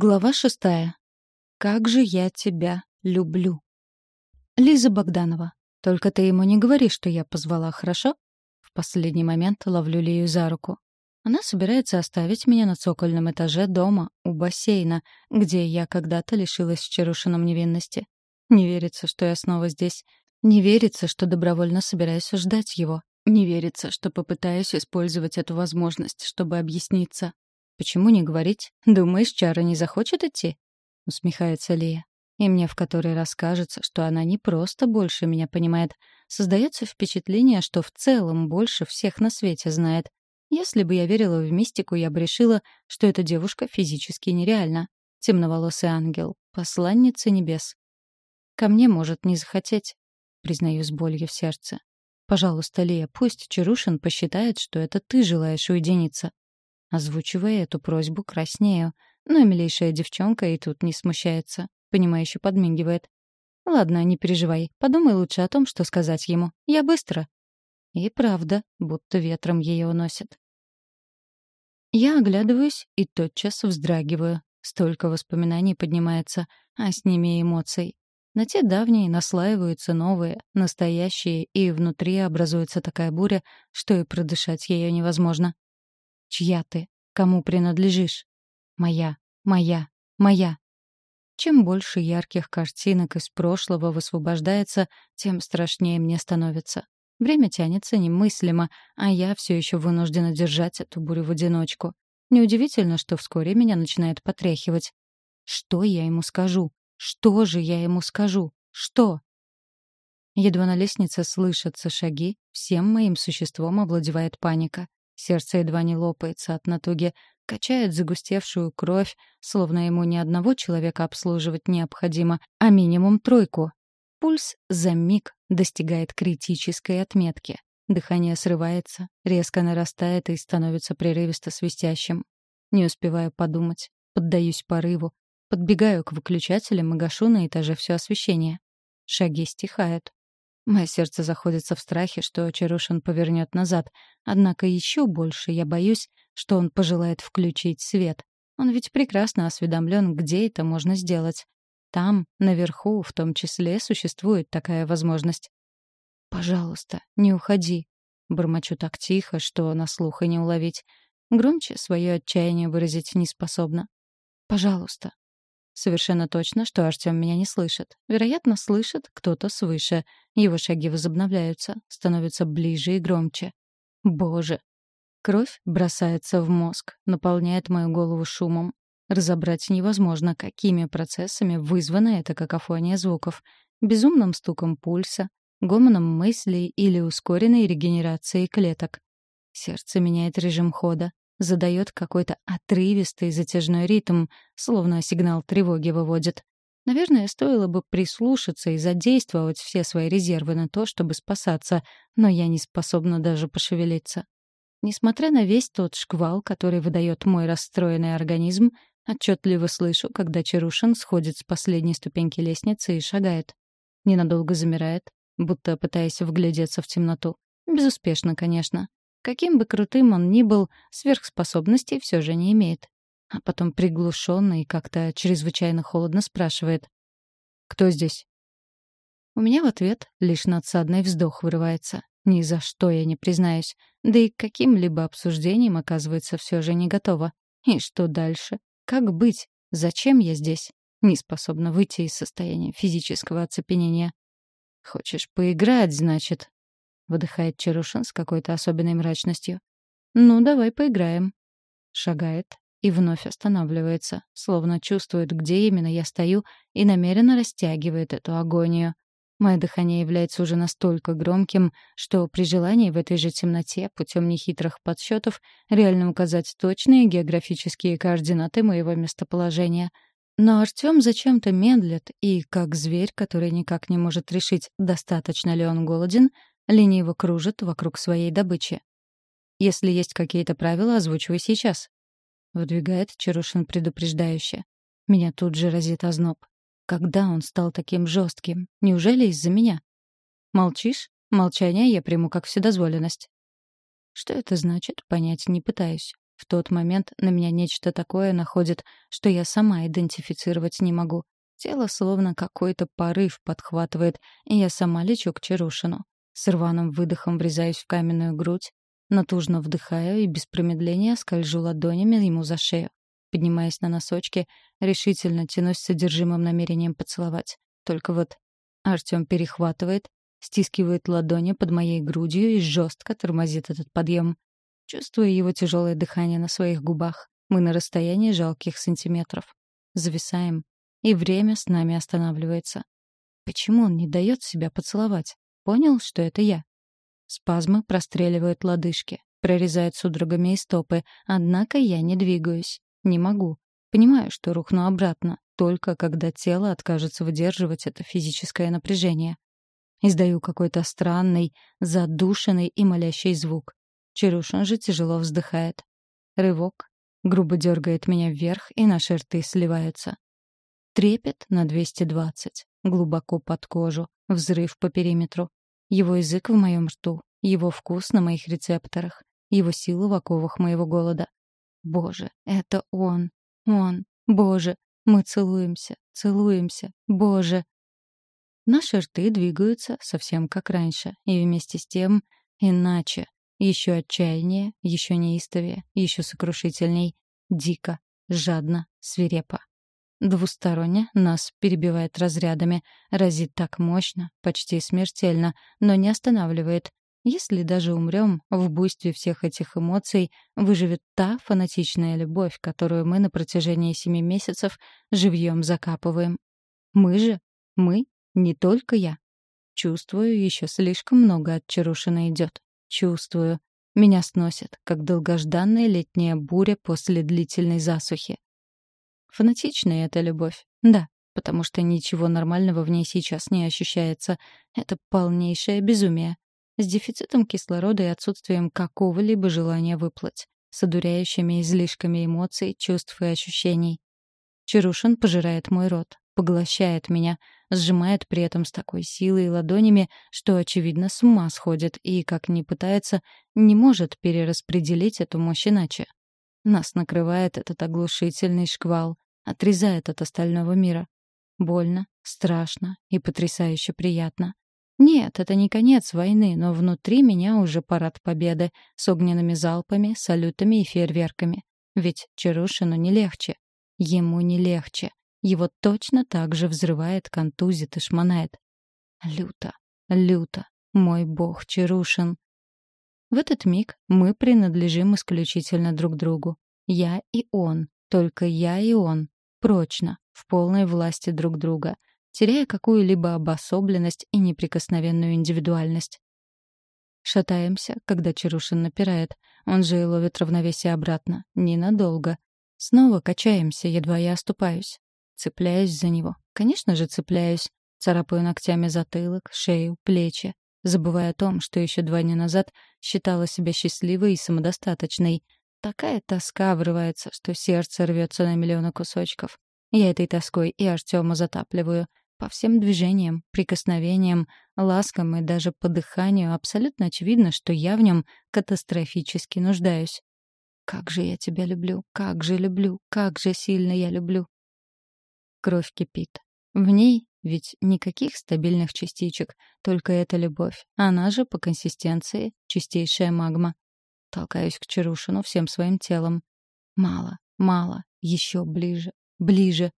Глава шестая. Как же я тебя люблю. Лиза Богданова. Только ты ему не говори, что я позвала, хорошо? В последний момент ловлю Лию за руку. Она собирается оставить меня на цокольном этаже дома, у бассейна, где я когда-то лишилась с Чарушином невинности. Не верится, что я снова здесь. Не верится, что добровольно собираюсь ждать его. Не верится, что попытаюсь использовать эту возможность, чтобы объясниться. «Почему не говорить? Думаешь, Чара не захочет идти?» — усмехается Лия. И мне в который раз кажется, что она не просто больше меня понимает. Создается впечатление, что в целом больше всех на свете знает. Если бы я верила в мистику, я бы решила, что эта девушка физически нереальна. Темноволосый ангел, посланница небес. Ко мне может не захотеть, признаю с болью в сердце. Пожалуйста, Лия, пусть Чарушин посчитает, что это ты желаешь уединиться. Озвучивая эту просьбу, краснею. Но милейшая девчонка и тут не смущается. Понимающе подмигивает. «Ладно, не переживай. Подумай лучше о том, что сказать ему. Я быстро». И правда, будто ветром ее уносит. Я оглядываюсь и тотчас вздрагиваю. Столько воспоминаний поднимается, а с ними и эмоций. На те давние наслаиваются новые, настоящие, и внутри образуется такая буря, что и продышать ее невозможно. Чья ты? Кому принадлежишь? Моя, моя, моя. Чем больше ярких картинок из прошлого высвобождается, тем страшнее мне становится. Время тянется немыслимо, а я все еще вынуждена держать эту бурю в одиночку. Неудивительно, что вскоре меня начинает потряхивать. Что я ему скажу? Что же я ему скажу? Что? Едва на лестнице слышатся шаги, всем моим существом овладевает паника. Сердце едва не лопается от натуги, качает загустевшую кровь, словно ему не одного человека обслуживать необходимо, а минимум тройку. Пульс за миг достигает критической отметки. Дыхание срывается, резко нарастает и становится прерывисто свистящим. Не успеваю подумать, поддаюсь порыву, подбегаю к выключателям и гашу на этаже все освещение. Шаги стихают. Мое сердце заходится в страхе, что Чарушин повернет назад. Однако еще больше я боюсь, что он пожелает включить свет. Он ведь прекрасно осведомлен, где это можно сделать. Там, наверху, в том числе, существует такая возможность. «Пожалуйста, не уходи», — бормочу так тихо, что на слух и не уловить. Громче свое отчаяние выразить не способна. «Пожалуйста, Совершенно точно, что Артём меня не слышит. Вероятно, слышит кто-то свыше. Его шаги возобновляются, становятся ближе и громче. Боже! Кровь бросается в мозг, наполняет мою голову шумом. Разобрать невозможно, какими процессами вызвана эта какофония звуков. Безумным стуком пульса, гомоном мыслей или ускоренной регенерацией клеток. Сердце меняет режим хода, задает какой-то отрывистый затяжной ритм, словно сигнал тревоги выводит. Наверное, стоило бы прислушаться и задействовать все свои резервы на то, чтобы спасаться, но я не способна даже пошевелиться. Несмотря на весь тот шквал, который выдает мой расстроенный организм, отчетливо слышу, когда Чарушин сходит с последней ступеньки лестницы и шагает. Ненадолго замирает, будто пытаясь вглядеться в темноту. Безуспешно, конечно. Каким бы крутым он ни был, сверхспособностей все же не имеет. А потом приглушенно и как-то чрезвычайно холодно спрашивает. «Кто здесь?» У меня в ответ лишь надсадный вздох вырывается. Ни за что я не признаюсь. Да и к каким-либо обсуждениям, оказывается, все же не готова. И что дальше? Как быть? Зачем я здесь? Не способна выйти из состояния физического оцепенения. «Хочешь поиграть, значит?» — выдыхает Чарушин с какой-то особенной мрачностью. «Ну, давай поиграем». Шагает и вновь останавливается, словно чувствует, где именно я стою, и намеренно растягивает эту агонию. Мое дыхание является уже настолько громким, что при желании в этой же темноте, путем нехитрых подсчетов, реально указать точные географические координаты моего местоположения. Но Артем зачем-то медлит, и, как зверь, который никак не может решить, достаточно ли он голоден, лениво кружит вокруг своей добычи. «Если есть какие-то правила, озвучивай сейчас», — выдвигает Чарушин предупреждающе. Меня тут же разит озноб. Когда он стал таким жестким? Неужели из-за меня? Молчишь? Молчание я приму как вседозволенность. Что это значит, понять не пытаюсь. В тот момент на меня нечто такое находит, что я сама идентифицировать не могу. Тело словно какой-то порыв подхватывает, и я сама лечу к Чарушину. С рваным выдохом врезаюсь в каменную грудь, натужно вдыхаю и без промедления скольжу ладонями ему за шею. Поднимаясь на носочки, решительно тянусь с содержимым намерением поцеловать. Только вот Артём перехватывает, стискивает ладони под моей грудью и жестко тормозит этот подъем. Чувствую его тяжелое дыхание на своих губах. Мы на расстоянии жалких сантиметров. Зависаем. И время с нами останавливается. Почему он не дает себя поцеловать? Понял, что это я? Спазмы простреливают лодыжки, прорезают судорогами и стопы, однако я не двигаюсь. Не могу. Понимаю, что рухну обратно, только когда тело откажется выдерживать это физическое напряжение. Издаю какой-то странный, задушенный и молящий звук. Чарушин же тяжело вздыхает. Рывок. Грубо дергает меня вверх, и наши рты сливаются. Трепет на 220. Глубоко под кожу. Взрыв по периметру. Его язык в моем рту. Его вкус на моих рецепторах. Его сила в оковах моего голода. Боже, это он. Он. Боже. Мы целуемся. Целуемся. Боже. Наши рты двигаются совсем как раньше. И вместе с тем иначе. Еще отчаяннее, еще неистовее, еще сокрушительней. Дико, жадно, свирепо. Двусторонне нас перебивает разрядами, разит так мощно, почти смертельно, но не останавливает. Если даже умрем, в буйстве всех этих эмоций выживет та фанатичная любовь, которую мы на протяжении семи месяцев живьем закапываем. Мы же, мы, не только я. Чувствую, еще слишком много от Чарушина идет. Чувствую. Меня сносит, как долгожданная летняя буря после длительной засухи. Фанатичная эта любовь. Да, потому что ничего нормального в ней сейчас не ощущается. Это полнейшее безумие. С дефицитом кислорода и отсутствием какого-либо желания выплыть. С одуряющими излишками эмоций, чувств и ощущений. Чарушин пожирает мой рот, поглощает меня, сжимает при этом с такой силой и ладонями, что, очевидно, с ума сходит и, как ни пытается, не может перераспределить эту мощь иначе. Нас накрывает этот оглушительный шквал, отрезает от остального мира. Больно, страшно и потрясающе приятно. Нет, это не конец войны, но внутри меня уже парад победы с огненными залпами, салютами и фейерверками. Ведь Чарушину не легче. Ему не легче. Его точно так же взрывает, контузит и шмонает. Люто, люто, мой бог Чарушин. В этот миг мы принадлежим исключительно друг другу. Я и он, только я и он, прочно, в полной власти друг друга, теряя какую-либо обособленность и неприкосновенную индивидуальность. Шатаемся, когда Чарушин напирает. Он же и ловит равновесие обратно. Ненадолго. Снова качаемся, едва я оступаюсь. Цепляюсь за него. Конечно же, цепляюсь. Царапаю ногтями затылок, шею, плечи. Забывая о том, что еще два дня назад считала себя счастливой и самодостаточной. Такая тоска врывается, что сердце рвется на миллионы кусочков. Я этой тоской и Артема затапливаю. По всем движениям, прикосновениям, ласкам и даже по дыханию абсолютно очевидно, что я в нем катастрофически нуждаюсь. Как же я тебя люблю, как же люблю, как же сильно я люблю. Кровь кипит. В ней ведь никаких стабильных частичек, только эта любовь. Она же по консистенции чистейшая магма. Толкаюсь к Чарушину всем своим телом. Мало, мало, еще ближе, ближе.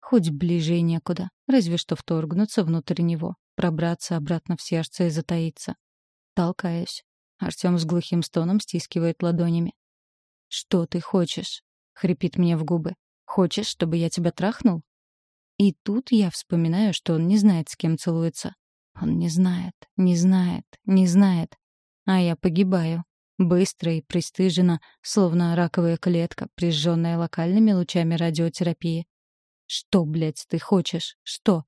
Хоть ближе и некуда, разве что вторгнуться внутрь него, пробраться обратно в сердце и затаиться. Толкаюсь. Артем с глухим стоном стискивает ладонями. «Что ты хочешь?» — хрипит мне в губы. Хочешь, чтобы я тебя трахнул? И тут я вспоминаю, что он не знает, с кем целуется. Он не знает, не знает, не знает. А я погибаю. Быстро и пристыженно, словно раковая клетка, прижженная локальными лучами радиотерапии. Что, блядь, ты хочешь? Что?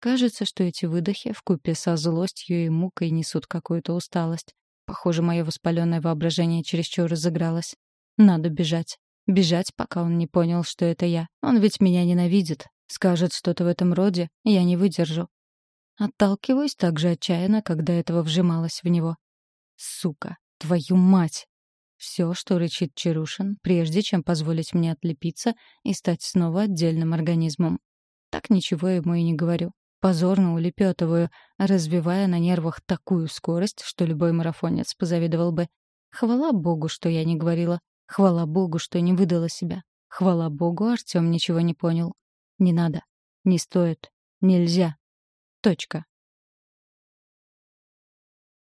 Кажется, что эти выдохи вкупе со злостью и мукой несут какую-то усталость. Похоже, мое воспаленное воображение чересчур разыгралось. Надо бежать. Бежать, пока он не понял, что это я. Он ведь меня ненавидит. Скажет что-то в этом роде, я не выдержу. Отталкиваюсь так же отчаянно, когда этого вжималась в него. Сука, твою мать! Все, что рычит Чарушин, прежде чем позволить мне отлепиться и стать снова отдельным организмом. Так ничего ему и не говорю. Позорно улепетываю, развивая на нервах такую скорость, что любой марафонец позавидовал бы. Хвала богу, что я не говорила. Хвала богу, что не выдала себя. Хвала богу, Артём ничего не понял. Не надо. Не стоит. Нельзя. Точка.